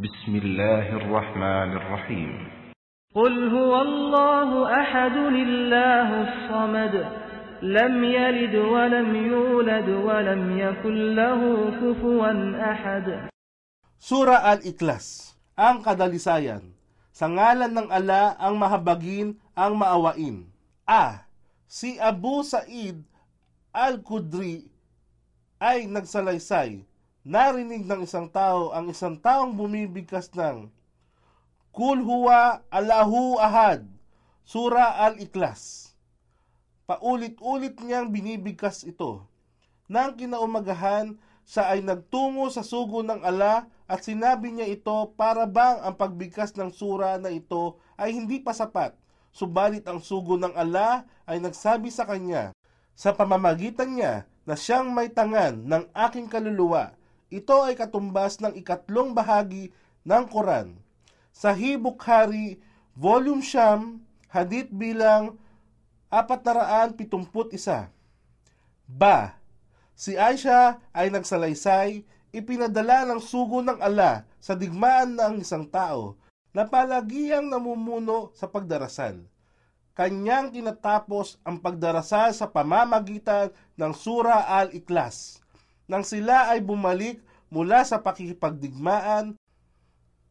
بسم الله الرحمن الرحيم قل هو الله أحد الله الصمد لم يلد ولم يولد ولم يكن له كفوا أحد Sura Al-Iklas, ang kadalisayan. Sa ngalan ng ala ang mahabagin, ang maawain. A. Si Abu Sa'id Al-Qudri ay nagsalaysay. Narinig ng isang tao ang isang taong bumibigkas ng Kul huwa Allahu ahad. Sura Al-Iklas. Paulit-ulit niyang binibigkas ito. Nang kinaumagahan, siya ay nagtungo sa sugo ng ala at sinabi niya ito para bang ang pagbigkas ng sura na ito ay hindi pa sapat. Subalit ang sugo ng ala ay nagsabi sa kanya, sa pamamagitan niya na siyang may tangan ng aking kaluluwa, ito ay katumbas ng ikatlong bahagi ng Quran. Sa Bukhari, Volume Siyam, Hadith bilang 471. Ba, si Aisha ay nagsalaysay, ipinadala ng sugo ng ala sa digmaan ng isang tao na palagiyang namumuno sa pagdarasal. Kanyang tinatapos ang pagdarasal sa pamamagitan ng Sura Al-Iklas. Nang sila ay bumalik mula sa pakikipagdigmaan,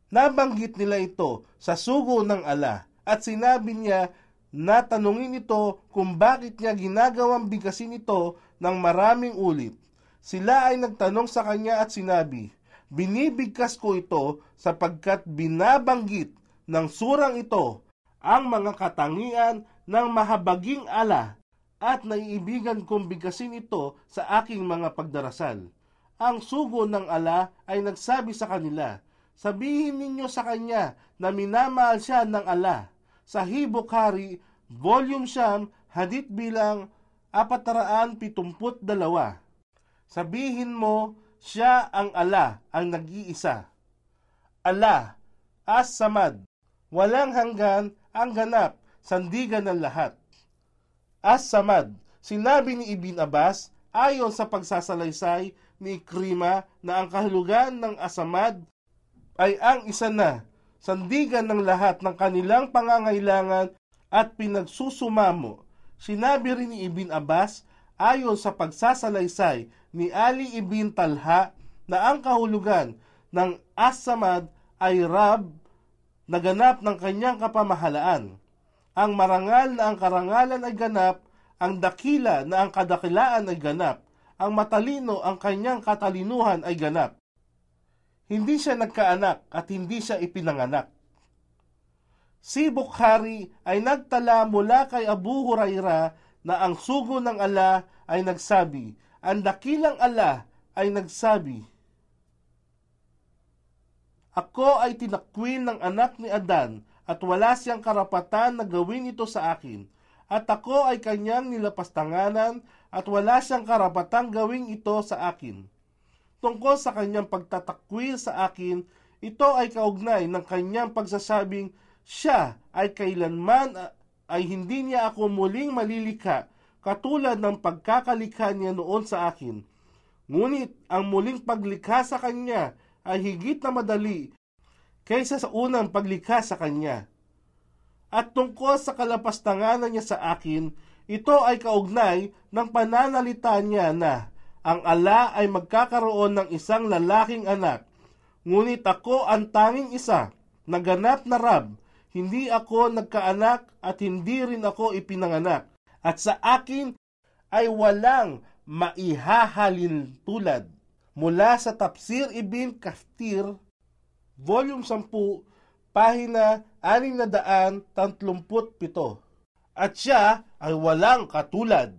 nabanggit nila ito sa sugo ng ala at sinabi niya na tanungin ito kung bakit niya ginagawang bigasin ito ng maraming ulit. Sila ay nagtanong sa kanya at sinabi, Binibigkas ko ito sapagkat binabanggit ng surang ito ang mga katangian ng mahabaging ala at naiibigan kong bigasin ito sa aking mga pagdarasal. Ang sugo ng ala ay nagsabi sa kanila, Sabihin ninyo sa kanya na minamahal siya ng ala. Sa Hibukhari, Volume Siyam, Hadith bilang 472. Sabihin mo, siya ang ala, ang nag-iisa. Ala, As-Samad, walang hanggan, ang ganap, sandigan ng lahat. As-Samad, sinabi ni Ibn Abbas, ayon sa pagsasalaysay ni Ikrima na ang kahulugan ng Asamad ay ang isa na, sandigan ng lahat ng kanilang pangangailangan at pinagsusumamo. Sinabi rin ni Ibn Abbas, ayon sa pagsasalaysay ni Ali Ibn Talha na ang kahulugan ng As-Samad ay Rab na ganap ng kanyang kapamahalaan. Ang marangal na ang karangalan ay ganap, ang dakila na ang kadakilaan ay ganap, ang matalino ang kanyang katalinuhan ay ganap. Hindi siya nagkaanak at hindi siya ipinanganak. Si Bukhari ay nagtala mula kay Abu Huraira na ang sugo ng ala ay nagsabi, ang dakilang ala ay nagsabi, Ako ay tinakwil ng anak ni Adan at wala siyang karapatan na gawin ito sa akin. At ako ay kanyang nilapastanganan at wala siyang karapatang gawin ito sa akin. Tungkol sa kanyang pagtatakwil sa akin, ito ay kaugnay ng kanyang pagsasabing siya ay kailanman ay hindi niya ako muling malilika katulad ng pagkakalikha niya noon sa akin. Ngunit ang muling paglikha sa kanya ay higit na madali kaysa sa unang paglikha sa kanya. At tungkol sa kalapastanganan niya sa akin, ito ay kaugnay ng pananalita niya na ang ala ay magkakaroon ng isang lalaking anak. Ngunit ako ang tanging isa, naganap na rab, hindi ako nagkaanak at hindi rin ako ipinanganak. At sa akin ay walang maihahalin tulad. Mula sa Tafsir Ibn Kaftir, Volume 10, Pahina 637. At siya ay walang katulad.